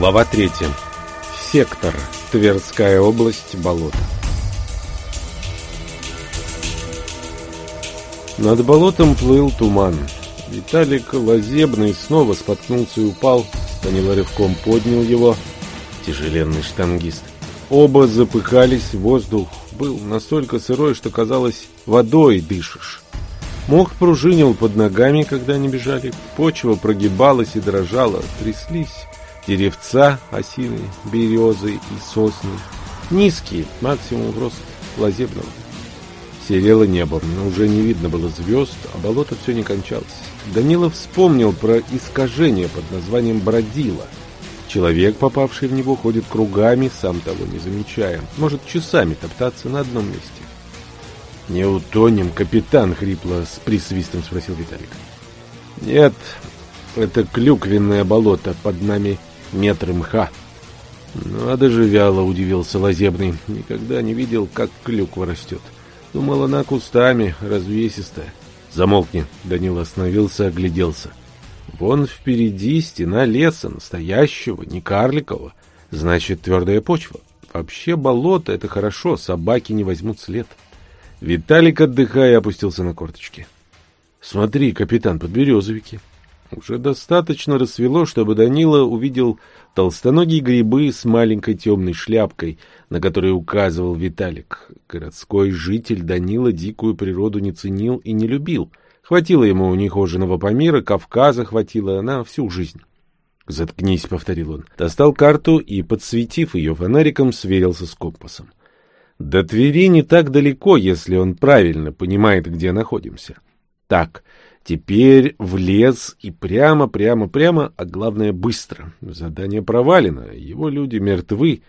Глава 3. Сектор. Тверская область. Болото. Над болотом плыл туман. Виталик Лазебный снова споткнулся и упал. Данила рывком поднял его. Тяжеленный штангист. Оба запыхались, воздух был настолько сырой, что казалось, водой дышишь. Мох пружинил под ногами, когда они бежали. Почва прогибалась и дрожала, тряслись деревца, осины, березы и сосны. Низкие, максимум рост лазебного. Серело небо, но уже не видно было звезд, а болото все не кончалось. Данила вспомнил про искажение под названием Бродила. Человек, попавший в него, ходит кругами, сам того не замечая. Может часами топтаться на одном месте. «Не утонем, капитан!» — хрипло с присвистом спросил Виталик. «Нет, это клюквенное болото, под нами метры мха». «Надо же вяло!» — удивился Лазебный. «Никогда не видел, как клюква растет. Думал, она кустами, развесистая». «Замолкни!» — Данил остановился, огляделся. «Вон впереди стена леса, настоящего, не карликового. Значит, твердая почва. Вообще болото — это хорошо, собаки не возьмут след». Виталик, отдыхая, опустился на корточки. «Смотри, капитан, подберезовики». Уже достаточно рассвело, чтобы Данила увидел толстоногие грибы с маленькой темной шляпкой, на которой указывал Виталик. Городской житель Данила дикую природу не ценил и не любил. Хватило ему нехоженого Памира, Кавказа хватило на всю жизнь. «Заткнись», — повторил он. Достал карту и, подсветив ее фонариком, сверился с компасом. До Твери не так далеко, если он правильно понимает, где находимся. Так, теперь в лес и прямо, прямо, прямо, а главное быстро. Задание провалено, его люди мертвы.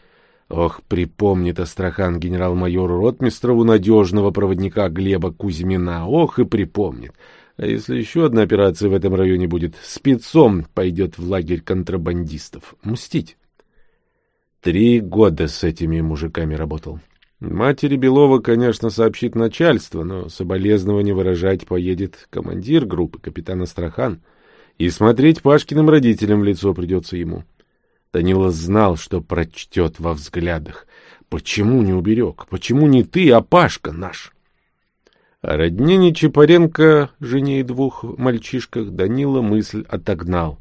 Ох, припомнит Астрахан генерал-майору Ротмистрову надежного проводника Глеба Кузьмина. Ох и припомнит. А если еще одна операция в этом районе будет, спецом пойдет в лагерь контрабандистов. Мстить. Три года с этими мужиками работал. Матери Белова, конечно, сообщит начальство, но соболезнования выражать поедет командир группы, капитан Астрахан. И смотреть Пашкиным родителям в лицо придется ему. Данила знал, что прочтет во взглядах. Почему не уберег? Почему не ты, а Пашка наш? О роднине Чапаренко, жене и двух мальчишках, Данила мысль отогнал.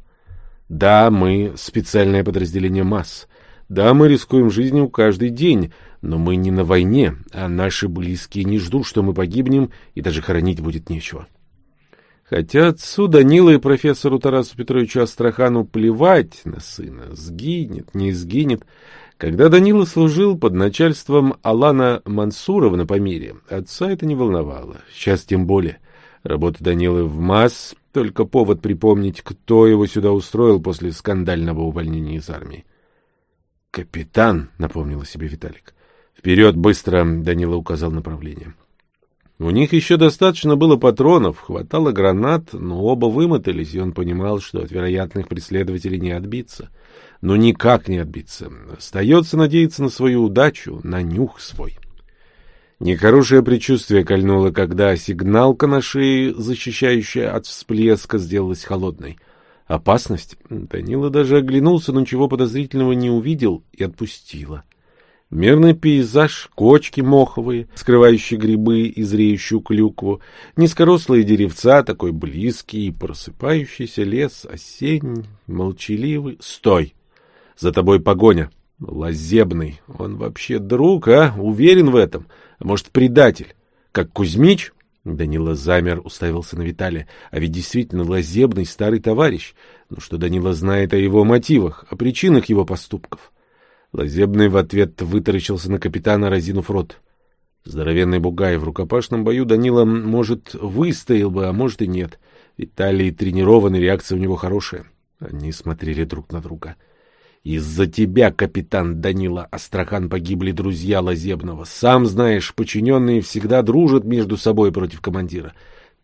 Да, мы специальное подразделение МАС. Да, мы рискуем жизнью каждый день, но мы не на войне, а наши близкие не ждут, что мы погибнем, и даже хоронить будет нечего. Хотя отцу Данила и профессору Тарасу Петровичу Астрахану плевать на сына, сгинет, не сгинет. Когда Данила служил под начальством Алана Мансурова на Памире, отца это не волновало. Сейчас тем более. Работа Данилы в МАС — только повод припомнить, кто его сюда устроил после скандального увольнения из армии. «Капитан», — напомнил себе Виталик. «Вперед, быстро!» — Данила указал направление. У них еще достаточно было патронов, хватало гранат, но оба вымотались, и он понимал, что от вероятных преследователей не отбиться. Но никак не отбиться. Остается надеяться на свою удачу, на нюх свой. Нехорошее предчувствие кольнуло, когда сигналка на шее, защищающая от всплеска, сделалась холодной. Опасность? Данила даже оглянулся, но ничего подозрительного не увидел и отпустила. Мирный пейзаж, кочки моховые, скрывающие грибы и зреющую клюкву, низкорослые деревца, такой близкий и просыпающийся лес, осенний, молчаливый. Стой! За тобой погоня. Лазебный. Он вообще друг, а? Уверен в этом. Может, предатель? Как Кузьмич? Данила замер, уставился на Виталия. А ведь действительно Лазебный старый товарищ. Ну что Данила знает о его мотивах, о причинах его поступков? Лазебный в ответ вытаращился на капитана, разинув рот. Здоровенный бугай в рукопашном бою Данила, может, выстоял бы, а может и нет. Виталий тренированный, реакция у него хорошая. Они смотрели друг на друга. Из-за тебя, капитан Данила Астрахан, погибли друзья Лазебного. Сам знаешь, подчиненные всегда дружат между собой против командира.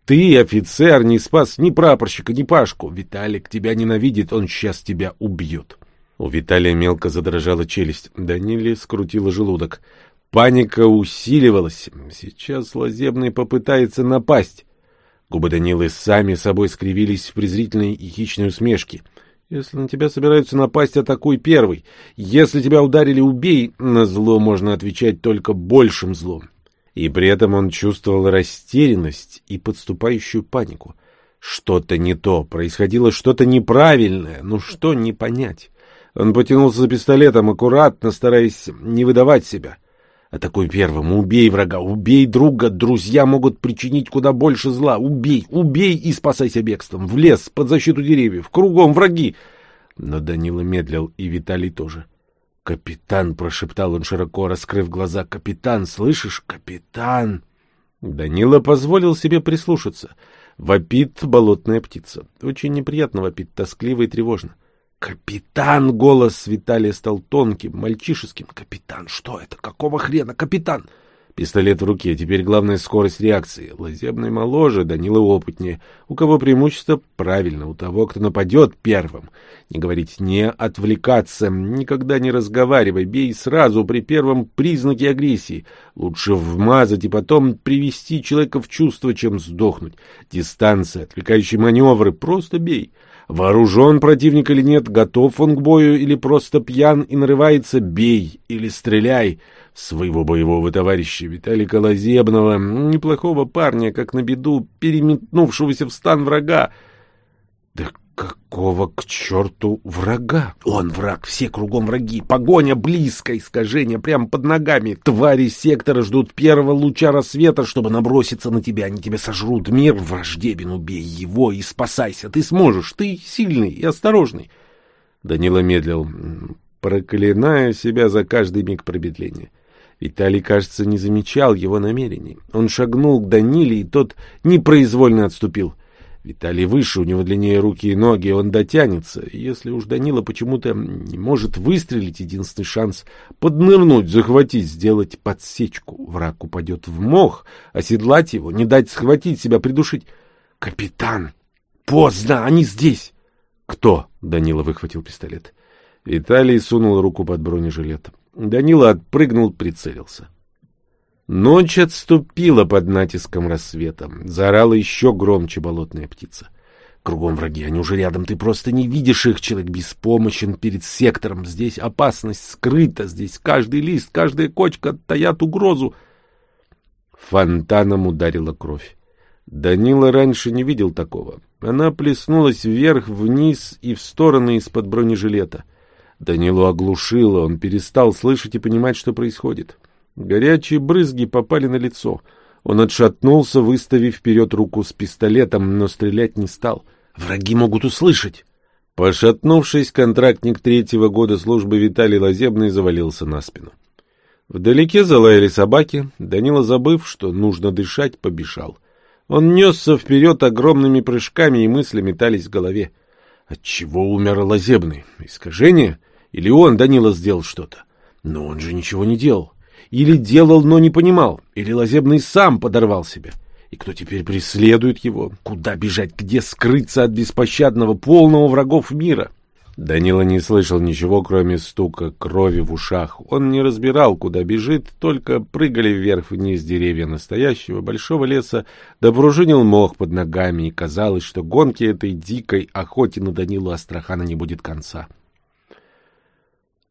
Ты, офицер, не спас ни прапорщика, ни Пашку. Виталик тебя ненавидит, он сейчас тебя убьет. У Виталия мелко задрожала челюсть. Даниле скрутила желудок. Паника усиливалась. Сейчас Лазебный попытается напасть. Губы Данилы сами собой скривились в презрительной и хищной усмешке. Если на тебя собираются напасть, атакуй первый. Если тебя ударили, убей. На зло можно отвечать только большим злом. И при этом он чувствовал растерянность и подступающую панику. Что-то не то, происходило что-то неправильное, ну что не понять. Он потянулся за пистолетом, аккуратно, стараясь не выдавать себя. Атакуй первым, убей врага, убей друга, друзья могут причинить куда больше зла. Убей, убей и спасайся бегством, в лес, под защиту деревьев, кругом враги. Но Данила медлил, и Виталий тоже. «Капитан!» — прошептал он, широко раскрыв глаза. «Капитан, слышишь? Капитан!» Данила позволил себе прислушаться. Вопит болотная птица. Очень неприятно вопит, тоскливо и тревожно. «Капитан!» — голос Виталия стал тонким, мальчишеским. «Капитан! Что это? Какого хрена? Капитан!» Пистолет в руке, теперь главная скорость реакции. Лазебный моложе, Данила опытнее. У кого преимущество? Правильно, у того, кто нападет первым. Не говорить, не отвлекаться, никогда не разговаривай, бей сразу при первом признаке агрессии. Лучше вмазать и потом привести человека в чувство, чем сдохнуть. Дистанция, отвлекающие маневры, просто бей. Вооружен противник или нет, готов он к бою или просто пьян и нарывается, бей или стреляй. Своего боевого товарища Виталика Лазебного, неплохого парня, как на беду, переметнувшегося в стан врага. Да какого к черту врага? Он враг, все кругом враги, погоня близко, искажение прямо под ногами. Твари сектора ждут первого луча рассвета, чтобы наброситься на тебя, они тебя сожрут. Мир враждебен, убей его и спасайся. Ты сможешь, ты сильный и осторожный. Данила медлил, проклиная себя за каждый миг промедления. Виталий, кажется, не замечал его намерений. Он шагнул к Даниле, и тот непроизвольно отступил. Виталий выше, у него длиннее руки и ноги, он дотянется. Если уж Данила почему-то не может выстрелить, единственный шанс — поднырнуть, захватить, сделать подсечку. Враг упадет в мох, оседлать его, не дать схватить себя, придушить. «Капитан! Поздно! Они здесь!» «Кто?» — Данила выхватил пистолет. Виталий сунул руку под бронежилет. Данила отпрыгнул, прицелился. Ночь отступила под натиском рассвета. Заорала еще громче болотная птица. Кругом враги, они уже рядом, ты просто не видишь их. Человек беспомощен перед сектором. Здесь опасность скрыта, здесь каждый лист, каждая кочка таят угрозу. Фонтаном ударила кровь. Данила раньше не видел такого. Она плеснулась вверх, вниз и в стороны из-под бронежилета. — Данилу оглушило, он перестал слышать и понимать, что происходит. Горячие брызги попали на лицо. Он отшатнулся, выставив вперед руку с пистолетом, но стрелять не стал. «Враги могут услышать!» Пошатнувшись, контрактник третьего года службы Виталий Лазебный завалился на спину. Вдалеке залаяли собаки. Данила, забыв, что нужно дышать, побежал. Он несся вперед огромными прыжками, и мысли метались в голове. Отчего умер Лазебный? Искажение? Или он, Данила, сделал что-то? Но он же ничего не делал. Или делал, но не понимал. Или Лазебный сам подорвал себя. И кто теперь преследует его? Куда бежать? Где скрыться от беспощадного, полного врагов мира? Данила не слышал ничего, кроме стука крови в ушах. Он не разбирал, куда бежит, только прыгали вверх-вниз деревья настоящего большого леса, допружинил мох под ногами, и казалось, что гонки этой дикой охоте на Данилу Астрахана не будет конца.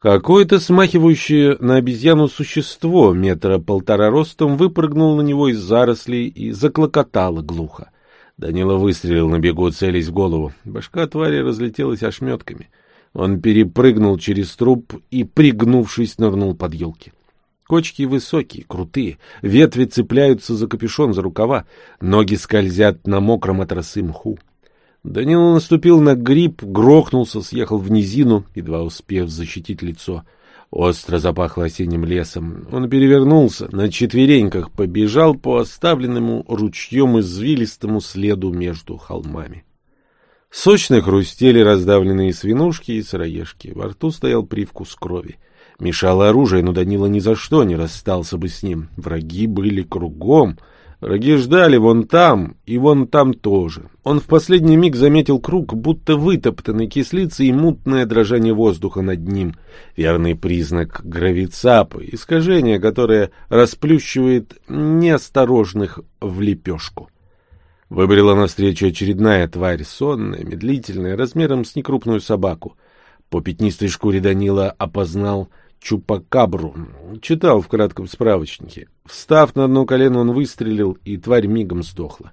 Какое-то смахивающее на обезьяну существо метра полтора ростом выпрыгнул на него из зарослей и заклокотало глухо. Данила выстрелил на бегу, целясь в голову. Башка твари разлетелась ошметками. Он перепрыгнул через труп и, пригнувшись, нырнул под елки. Кочки высокие, крутые, ветви цепляются за капюшон, за рукава, ноги скользят на мокром от росы мху. Данила наступил на гриб, грохнулся, съехал в низину, едва успев защитить лицо. Остро запахло осенним лесом. Он перевернулся, на четвереньках побежал по оставленному ручьем извилистому следу между холмами. Сочно хрустели раздавленные свинушки и сыроежки. Во рту стоял привкус крови. Мешало оружие, но Данила ни за что не расстался бы с ним. Враги были кругом — Враги ждали вон там и вон там тоже. Он в последний миг заметил круг, будто вытоптанный кислицей и мутное дрожание воздуха над ним. Верный признак гравицапы, искажение, которое расплющивает неосторожных в лепешку. Выбрела навстречу очередная тварь, сонная, медлительная, размером с некрупную собаку. По пятнистой шкуре Данила опознал чупакабру. Читал в кратком справочнике. Встав на одно колено, он выстрелил, и тварь мигом сдохла.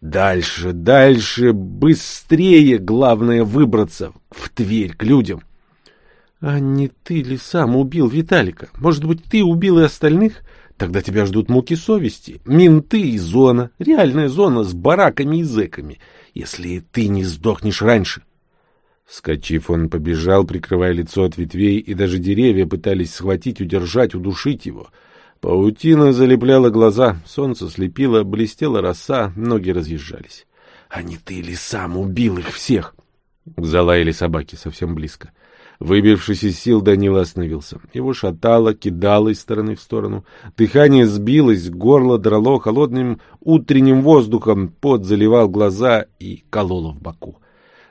Дальше, дальше, быстрее, главное выбраться в Тверь к людям. А не ты ли сам убил Виталика? Может быть, ты убил и остальных? Тогда тебя ждут муки совести, менты и зона, реальная зона с бараками и зэками, если ты не сдохнешь раньше. Вскочив, он побежал, прикрывая лицо от ветвей, и даже деревья пытались схватить, удержать, удушить его. Паутина залепляла глаза, солнце слепило, блестела роса, ноги разъезжались. — А не ты ли сам убил их всех? Залаяли собаки совсем близко. Выбившись из сил, Данила остановился. Его шатало, кидало из стороны в сторону. Дыхание сбилось, горло драло холодным утренним воздухом, пот заливал глаза и кололо в боку.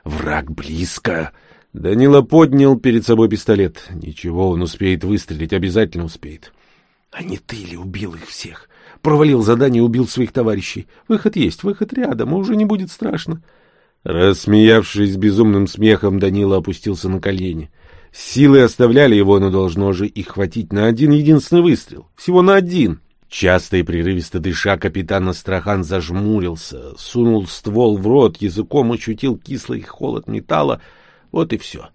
«Враг близко!» Данила поднял перед собой пистолет. Ничего, он успеет выстрелить, обязательно успеет. «А не ты ли убил их всех? Провалил задание, убил своих товарищей. Выход есть, выход рядом, и уже не будет страшно». Рассмеявшись безумным смехом, Данила опустился на колени. Силы оставляли его, но должно же их хватить на один единственный выстрел. Всего на один. Часто и прерывисто дыша, капитан Астрахан зажмурился, сунул ствол в рот, языком ощутил кислый холод металла. Вот и все.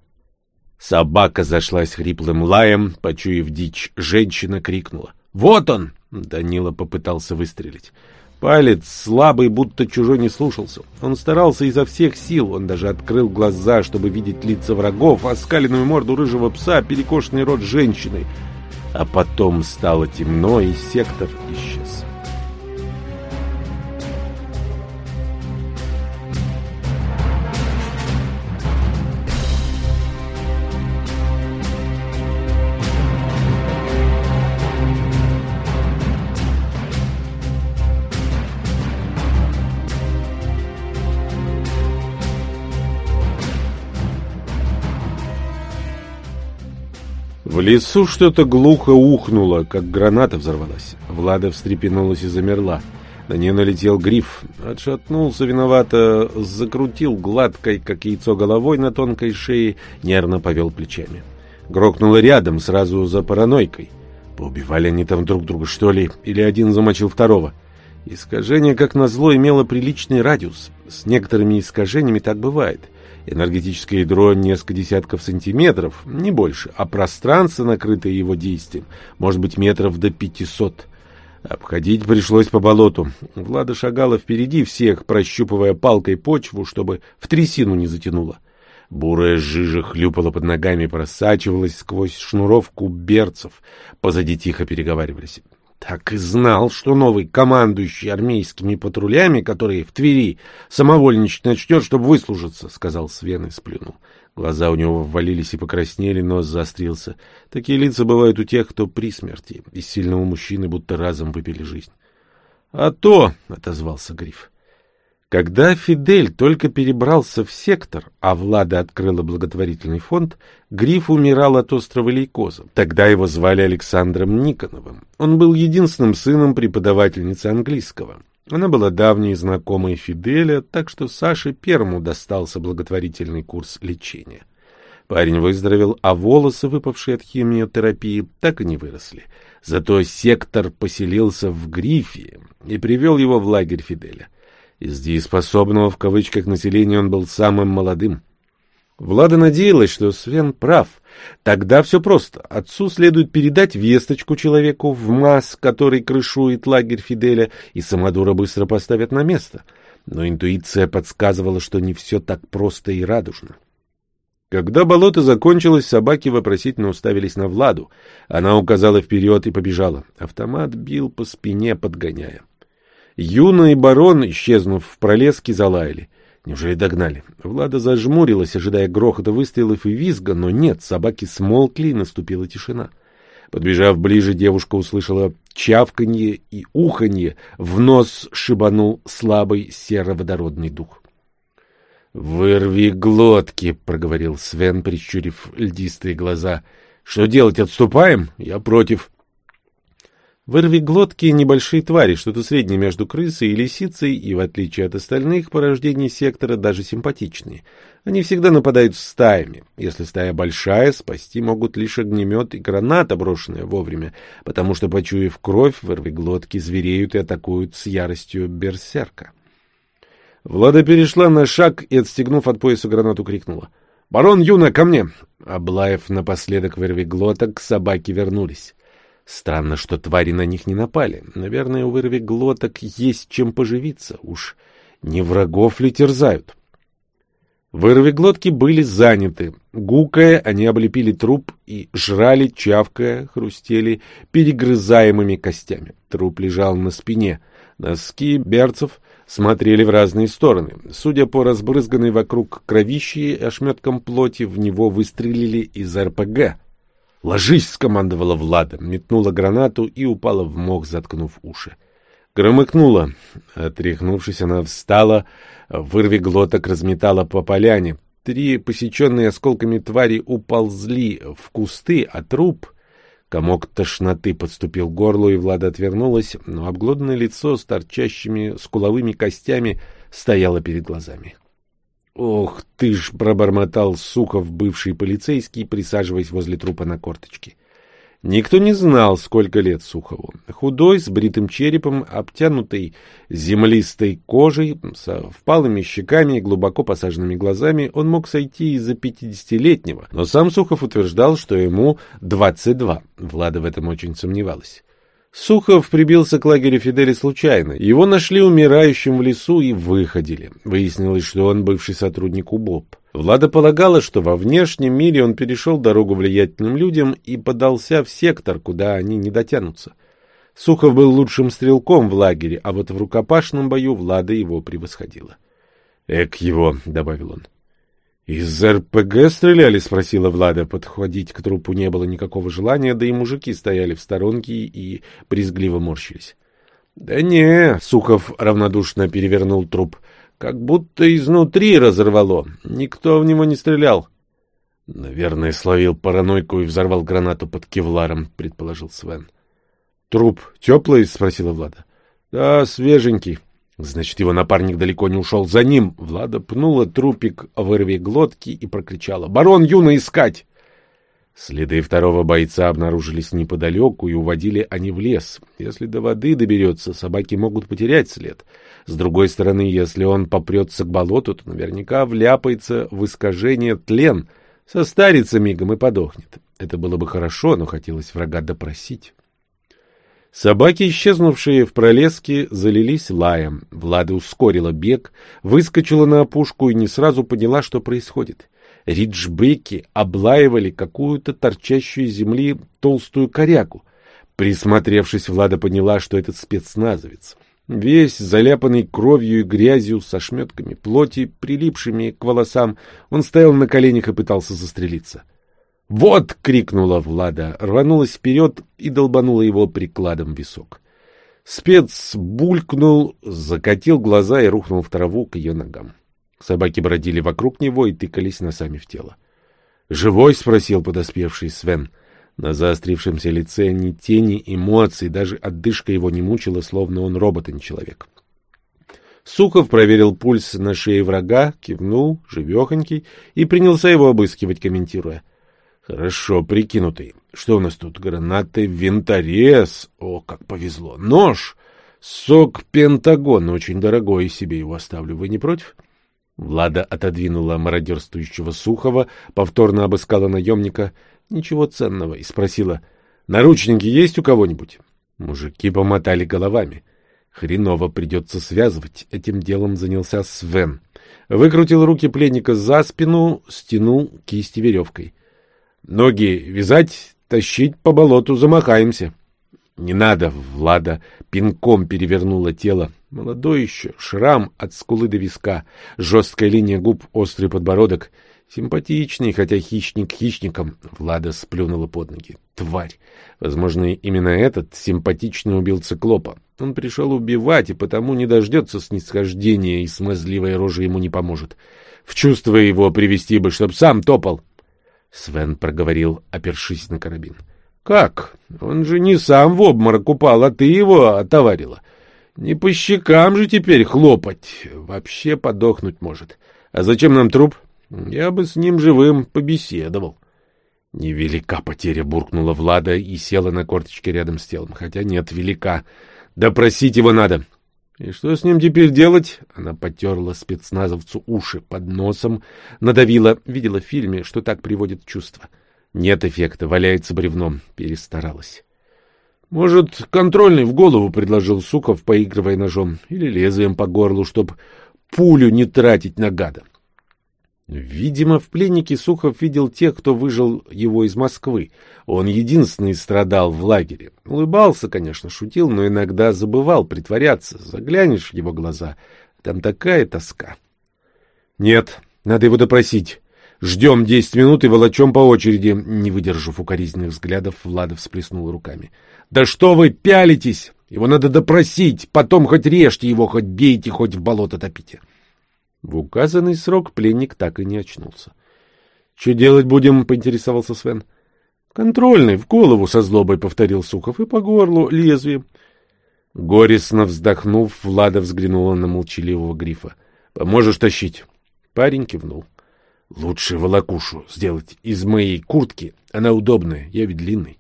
Собака зашлась хриплым лаем, почуяв дичь, женщина крикнула. «Вот он!» — Данила попытался выстрелить. Палец слабый, будто чужой не слушался. Он старался изо всех сил, он даже открыл глаза, чтобы видеть лица врагов, оскаленную морду рыжего пса, перекошенный рот женщины. А потом стало темно, и сектор исчез. В лесу что-то глухо ухнуло, как граната взорвалась. Влада встрепенулась и замерла. На нее налетел гриф, отшатнулся виновато, закрутил гладкой, как яйцо головой на тонкой шее, нервно повел плечами. Грохнуло рядом, сразу за паранойкой. Поубивали они там друг друга, что ли? Или один замочил второго? Искажение, как назло, имело приличный радиус. С некоторыми искажениями так бывает — Энергетическое ядро несколько десятков сантиметров, не больше, а пространство, накрытое его действием, может быть метров до пятисот. Обходить пришлось по болоту. Влада шагала впереди всех, прощупывая палкой почву, чтобы в трясину не затянуло. Бурая жижа хлюпала под ногами, просачивалась сквозь шнуровку берцев. Позади тихо переговаривались. Так и знал, что новый командующий армейскими патрулями, который в Твери, самовольничать начнет, чтобы выслужиться, — сказал Свен и сплюнул. Глаза у него ввалились и покраснели, нос заострился. Такие лица бывают у тех, кто при смерти. Из сильного мужчины будто разом выпили жизнь. — А то, — отозвался Гриф, когда Фидель только перебрался в сектор, а Влада открыла благотворительный фонд, Гриф умирал от острого лейкоза. Тогда его звали Александром Никоновым. Он был единственным сыном преподавательницы английского. Она была давней знакомой Фиделя, так что Саше первому достался благотворительный курс лечения. Парень выздоровел, а волосы, выпавшие от химиотерапии, так и не выросли. Зато сектор поселился в Грифе и привел его в лагерь Фиделя. Из дееспособного в кавычках населения он был самым молодым. Влада надеялась, что Свен прав. Тогда все просто. Отцу следует передать весточку человеку в масс, который крышует лагерь Фиделя, и Самодура быстро поставят на место. Но интуиция подсказывала, что не все так просто и радужно. Когда болото закончилось, собаки вопросительно уставились на Владу. Она указала вперед и побежала. Автомат бил по спине, подгоняя. Юна и барон, исчезнув в пролеске, залаяли. Неужели догнали? Влада зажмурилась, ожидая грохота выстрелов и визга, но нет, собаки смолкли, и наступила тишина. Подбежав ближе, девушка услышала чавканье и уханье, в нос шибанул слабый сероводородный дух. «Вырви глотки», — проговорил Свен, прищурив льдистые глаза. «Что делать, отступаем? Я против». Вырвиглотки — небольшие твари, что-то среднее между крысой и лисицей, и, в отличие от остальных порождений сектора, даже симпатичные. Они всегда нападают стаями. Если стая большая, спасти могут лишь огнемет и граната, брошенная вовремя, потому что, почуяв кровь, вырвиглотки звереют и атакуют с яростью берсерка. Влада перешла на шаг и, отстегнув от пояса гранату, крикнула. «Барон Юна, ко мне!» Облаев напоследок вырвиглоток, собаки вернулись. Странно, что твари на них не напали. Наверное, у вырви глоток есть чем поживиться. Уж не врагов ли терзают? Вырви глотки были заняты. Гукая, они облепили труп и жрали, чавкая, хрустели перегрызаемыми костями. Труп лежал на спине. Носки берцев смотрели в разные стороны. Судя по разбрызганной вокруг кровищи и ошметкам плоти, в него выстрелили из РПГ. «Ложись!» — скомандовала Влада, метнула гранату и упала в мох, заткнув уши. Громыкнула. Отряхнувшись, она встала, вырви глоток разметала по поляне. Три посеченные осколками твари уползли в кусты, а труп... Комок тошноты подступил к горлу, и Влада отвернулась, но обглоданное лицо с торчащими скуловыми костями стояло перед глазами. «Ох ты ж!» — пробормотал Сухов, бывший полицейский, присаживаясь возле трупа на корточке. Никто не знал, сколько лет Сухову. Худой, с бритым черепом, обтянутый землистой кожей, со впалыми щеками и глубоко посаженными глазами, он мог сойти из за пятидесятилетнего, но сам Сухов утверждал, что ему двадцать два. Влада в этом очень сомневалась. Сухов прибился к лагерю Фидели случайно. Его нашли умирающим в лесу и выходили. Выяснилось, что он бывший сотрудник УБОП. Влада полагала, что во внешнем мире он перешел дорогу влиятельным людям и подался в сектор, куда они не дотянутся. Сухов был лучшим стрелком в лагере, а вот в рукопашном бою Влада его превосходила. «Эк его», — добавил он. «Из РПГ стреляли?» — спросила Влада. Подходить к трупу не было никакого желания, да и мужики стояли в сторонке и брезгливо морщились. «Да не», — Сухов равнодушно перевернул труп, — «как будто изнутри разорвало. Никто в него не стрелял». «Наверное, словил паранойку и взорвал гранату под кевларом», — предположил Свен. «Труп теплый?» — спросила Влада. «Да, свеженький». Значит, его напарник далеко не ушел за ним. Влада пнула трупик в вырве глотки и прокричала «Барон Юна искать!» Следы второго бойца обнаружились неподалеку, и уводили они в лес. Если до воды доберется, собаки могут потерять след. С другой стороны, если он попрется к болоту, то наверняка вляпается в искажение тлен, состарится мигом и подохнет. Это было бы хорошо, но хотелось врага допросить. Собаки, исчезнувшие в пролеске, залились лаем. Влада ускорила бег, выскочила на опушку и не сразу поняла, что происходит. Риджбеки облаивали какую-то торчащую из земли толстую коряку. Присмотревшись, Влада поняла, что этот спецназовец. Весь заляпанный кровью и грязью, со шметками плоти, прилипшими к волосам, он стоял на коленях и пытался застрелиться. — «Вот!» — крикнула Влада, рванулась вперед и долбанула его прикладом в висок. Спец булькнул, закатил глаза и рухнул в траву к ее ногам. Собаки бродили вокруг него и тыкались носами в тело. «Живой?» — спросил подоспевший Свен. На заострившемся лице ни тени эмоций, даже отдышка его не мучила, словно он робот, а не человек. Сухов проверил пульс на шее врага, кивнул, живехонький, и принялся его обыскивать, комментируя — Хорошо прикинутый. Что у нас тут? Гранаты, винторез. О, как повезло. Нож. Сок Пентагон. Очень дорогой, себе его оставлю. Вы не против? Влада отодвинула мародерствующего Сухова, повторно обыскала наемника. Ничего ценного. И спросила, наручники есть у кого-нибудь? Мужики помотали головами. Хреново придется связывать. Этим делом занялся Свен. Выкрутил руки пленника за спину, стянул кисти веревкой. Ноги вязать, тащить по болоту, замахаемся. Не надо, Влада пинком перевернула тело. Молодой еще, шрам от скулы до виска, жесткая линия губ, острый подбородок. Симпатичный, хотя хищник хищником. Влада сплюнула под ноги. Тварь! Возможно, именно этот симпатичный убил циклопа. Он пришел убивать, и потому не дождется снисхождения, и смазливая рожа ему не поможет. В чувство его привести бы, чтоб сам топал. Свен проговорил, опершись на карабин. Как? Он же не сам в обморок упал, а ты его отоварила. Не по щекам же теперь хлопать. Вообще подохнуть может. А зачем нам труп? Я бы с ним живым побеседовал. Невелика потеря, буркнула Влада и села на корточке рядом с телом. Хотя нет, велика. Допросить его надо. И что с ним теперь делать? Она потерла спецназовцу уши под носом, надавила, видела в фильме, что так приводит чувство. Нет эффекта, валяется бревном. Перестаралась. Может, контрольный в голову предложил Суков, поигрывая ножом, или лезвием по горлу, чтоб пулю не тратить на гада. Видимо, в пленнике Сухов видел тех, кто выжил его из Москвы. Он единственный страдал в лагере. Улыбался, конечно, шутил, но иногда забывал притворяться. Заглянешь в его глаза, там такая тоска. Нет, надо его допросить. Ждем десять минут и волочем по очереди. Не выдержав укоризненных взглядов, Владов всплеснул руками. Да что вы пялитесь? Его надо допросить, потом хоть режьте его, хоть бейте, хоть в болото топите. В указанный срок пленник так и не очнулся. — Что делать будем? — поинтересовался Свен. — Контрольный, в голову со злобой повторил Сухов, и по горлу лезвием. Горестно вздохнув, Влада взглянула на молчаливого грифа. — Поможешь тащить? Парень кивнул. — Лучше волокушу сделать из моей куртки. Она удобная, я ведь длинный.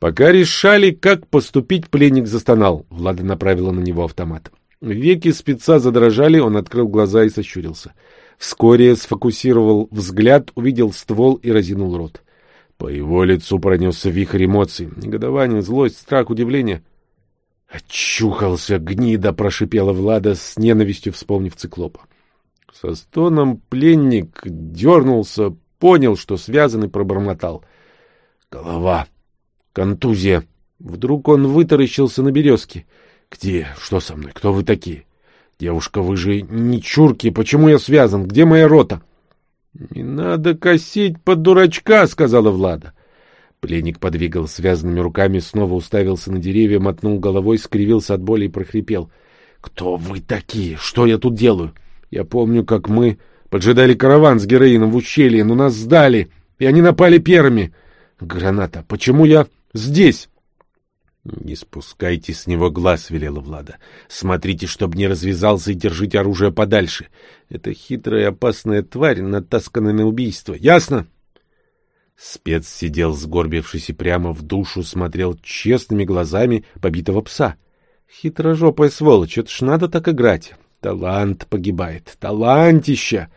Пока решали, как поступить, пленник застонал. Влада направила на него автомат. Веки спеца задрожали, он открыл глаза и сощурился. Вскоре сфокусировал взгляд, увидел ствол и разинул рот. По его лицу пронесся вихрь эмоций. Негодование, злость, страх, удивление. «Очухался, гнида!» — прошипела Влада с ненавистью, вспомнив циклопа. Со стоном пленник дернулся, понял, что связан и пробормотал. «Голова! Контузия!» Вдруг он вытаращился на березке. «Где? Что со мной? Кто вы такие?» «Девушка, вы же не чурки. Почему я связан? Где моя рота?» «Не надо косить под дурачка», — сказала Влада. Пленник подвигал связанными руками, снова уставился на деревья, мотнул головой, скривился от боли и прохрипел. «Кто вы такие? Что я тут делаю? Я помню, как мы поджидали караван с героином в ущелье, но нас сдали, и они напали первыми. Граната, почему я здесь?» «Не спускайте с него глаз», — велела Влада. «Смотрите, чтобы не развязался и держите оружие подальше. Это хитрая и опасная тварь, натасканная на убийство. Ясно?» Спец сидел, сгорбившись и прямо в душу смотрел честными глазами побитого пса. «Хитрожопая сволочь, это ж надо так играть. Талант погибает. Талантища!»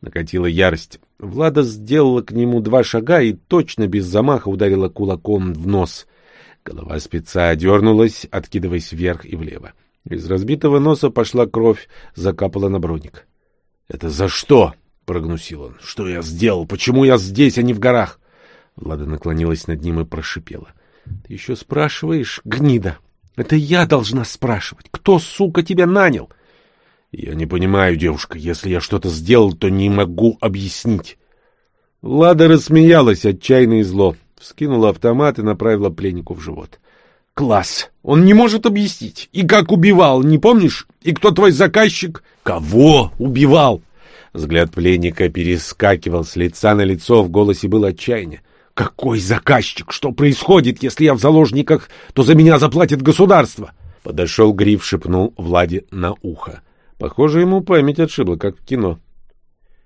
Накатила ярость. Влада сделала к нему два шага и точно без замаха ударила кулаком в нос — Голова спеца дернулась, откидываясь вверх и влево. Из разбитого носа пошла кровь, закапала на броник. — Это за что? — прогнусил он. — Что я сделал? Почему я здесь, а не в горах? Влада наклонилась над ним и прошипела. — Ты еще спрашиваешь, гнида? Это я должна спрашивать. Кто, сука, тебя нанял? — Я не понимаю, девушка. Если я что-то сделал, то не могу объяснить. Влада рассмеялась отчаянно и зло вскинула автомат и направила пленнику в живот. «Класс! Он не может объяснить. И как убивал, не помнишь? И кто твой заказчик? Кого убивал?» Взгляд пленника перескакивал с лица на лицо, в голосе было отчаяние. «Какой заказчик? Что происходит? Если я в заложниках, то за меня заплатит государство!» Подошел Гриф, шепнул Владе на ухо. Похоже, ему память отшибла, как в кино.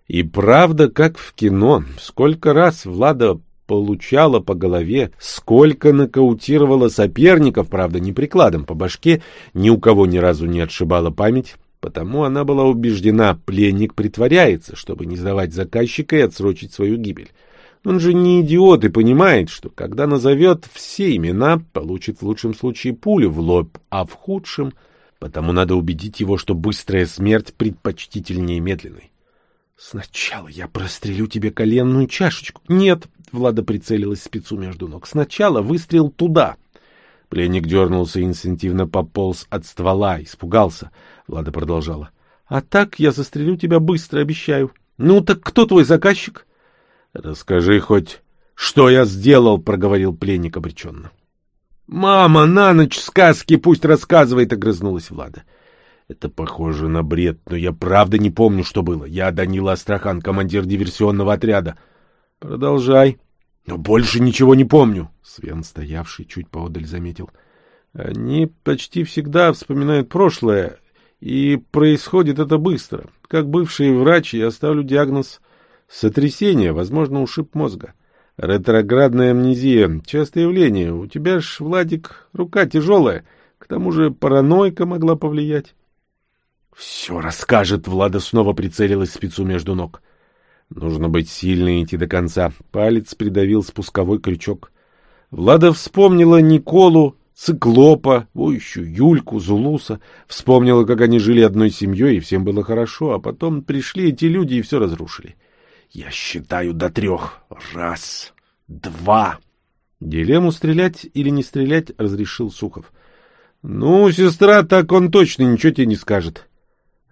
И правда, как в кино. Сколько раз Влада получала по голове, сколько нокаутировала соперников, правда, не прикладом по башке, ни у кого ни разу не отшибала память, потому она была убеждена, пленник притворяется, чтобы не сдавать заказчика и отсрочить свою гибель. Он же не идиот и понимает, что когда назовет все имена, получит в лучшем случае пулю в лоб, а в худшем... Потому надо убедить его, что быстрая смерть предпочтительнее медленной. Сначала я прострелю тебе коленную чашечку. Нет, Влада прицелилась спецу между ног. Сначала выстрел туда. Пленник дернулся и инстинктивно пополз от ствола, испугался. Влада продолжала. А так я застрелю тебя быстро, обещаю. Ну так кто твой заказчик? Расскажи хоть, что я сделал, проговорил пленник обреченно. Мама, на ночь сказки пусть рассказывает, огрызнулась Влада. Это похоже на бред, но я правда не помню, что было. Я Данила Астрахан, командир диверсионного отряда. Продолжай. Но больше ничего не помню, Свен, стоявший чуть поодаль, заметил. Они почти всегда вспоминают прошлое, и происходит это быстро. Как бывший врач я ставлю диагноз сотрясение, возможно, ушиб мозга. Ретроградная амнезия — частое явление. У тебя ж, Владик, рука тяжелая. К тому же паранойка могла повлиять. «Все расскажет!» — Влада снова прицелилась спецу между ног. Нужно быть сильной и идти до конца. Палец придавил спусковой крючок. Влада вспомнила Николу, Циклопа, воющую Юльку, Зулуса. Вспомнила, как они жили одной семьей, и всем было хорошо, а потом пришли эти люди и все разрушили. Я считаю до трех. Раз, два. Дилемму стрелять или не стрелять разрешил Сухов. Ну, сестра, так он точно ничего тебе не скажет.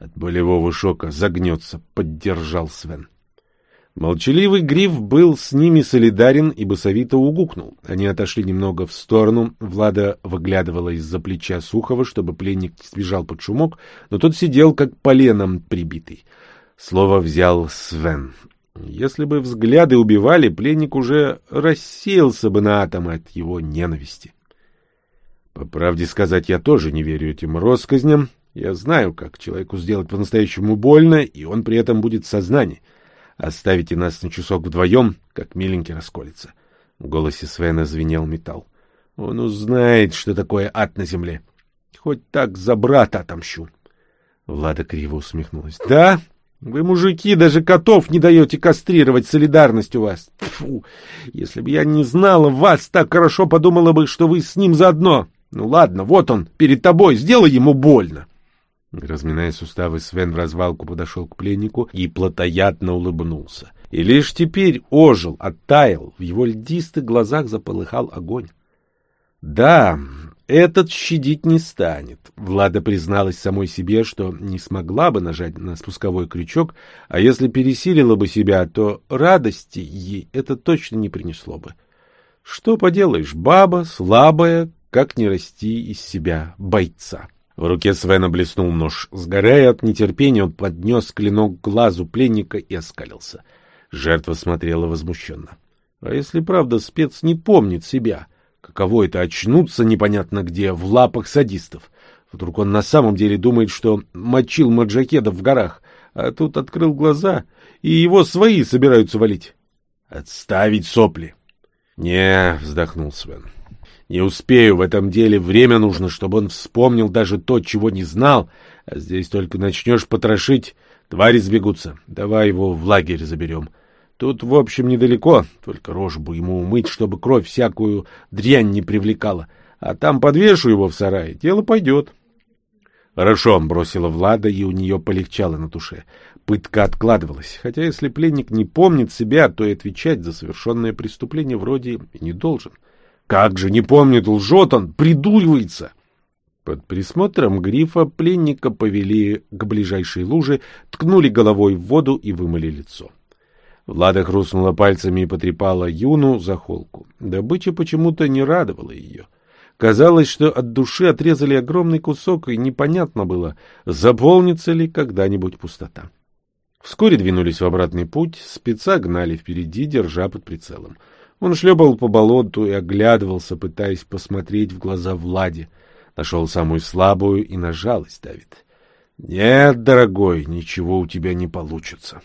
От болевого шока загнется, поддержал Свен. Молчаливый гриф был с ними солидарен и басовито угукнул. Они отошли немного в сторону. Влада выглядывала из-за плеча Сухова, чтобы пленник сбежал под шумок, но тот сидел как поленом прибитый. Слово взял Свен. Если бы взгляды убивали, пленник уже рассеялся бы на атомы от его ненависти. По правде сказать, я тоже не верю этим россказням. Я знаю, как человеку сделать по-настоящему больно, и он при этом будет в сознании. Оставите нас на часок вдвоем, как миленький расколется. В голосе Свена звенел металл. Он узнает, что такое ад на земле. Хоть так за брата отомщу. Влада криво усмехнулась. — Да, вы, мужики, даже котов не даете кастрировать, солидарность у вас. Фу, если бы я не знала вас так хорошо, подумала бы, что вы с ним заодно. Ну ладно, вот он, перед тобой, сделай ему больно. Разминая суставы, Свен в развалку подошел к пленнику и плотоядно улыбнулся. И лишь теперь ожил, оттаял, в его льдистых глазах заполыхал огонь. Да, этот щадить не станет. Влада призналась самой себе, что не смогла бы нажать на спусковой крючок, а если пересилила бы себя, то радости ей это точно не принесло бы. Что поделаешь, баба слабая, как не расти из себя бойца. В руке Свена блеснул нож. Сгорая от нетерпения, он поднес клинок к глазу пленника и оскалился. Жертва смотрела возмущенно. А если правда спец не помнит себя? Каково это очнуться непонятно где, в лапах садистов? Вдруг он на самом деле думает, что мочил маджакедов в горах, а тут открыл глаза, и его свои собираются валить. Отставить сопли. — Не, — вздохнул Свен. Не успею, в этом деле время нужно, чтобы он вспомнил даже то, чего не знал, а здесь только начнешь потрошить, твари сбегутся. Давай его в лагерь заберем. Тут, в общем, недалеко, только рожу бы ему умыть, чтобы кровь всякую дрянь не привлекала. А там подвешу его в сарае, дело пойдет. Хорошо, бросила Влада, и у нее полегчало на душе. Пытка откладывалась, хотя если пленник не помнит себя, то и отвечать за совершенное преступление вроде не должен. — как же не помнит, лжет он, придуривается. Под присмотром грифа пленника повели к ближайшей луже, ткнули головой в воду и вымыли лицо. Влада хрустнула пальцами и потрепала Юну за холку. Добыча почему-то не радовала ее. Казалось, что от души отрезали огромный кусок, и непонятно было, заполнится ли когда-нибудь пустота. Вскоре двинулись в обратный путь, спеца гнали впереди, держа под прицелом. Он шлепал по болоту и оглядывался, пытаясь посмотреть в глаза Владе. Нашел самую слабую и на жалость давит. — Нет, дорогой, ничего у тебя не получится.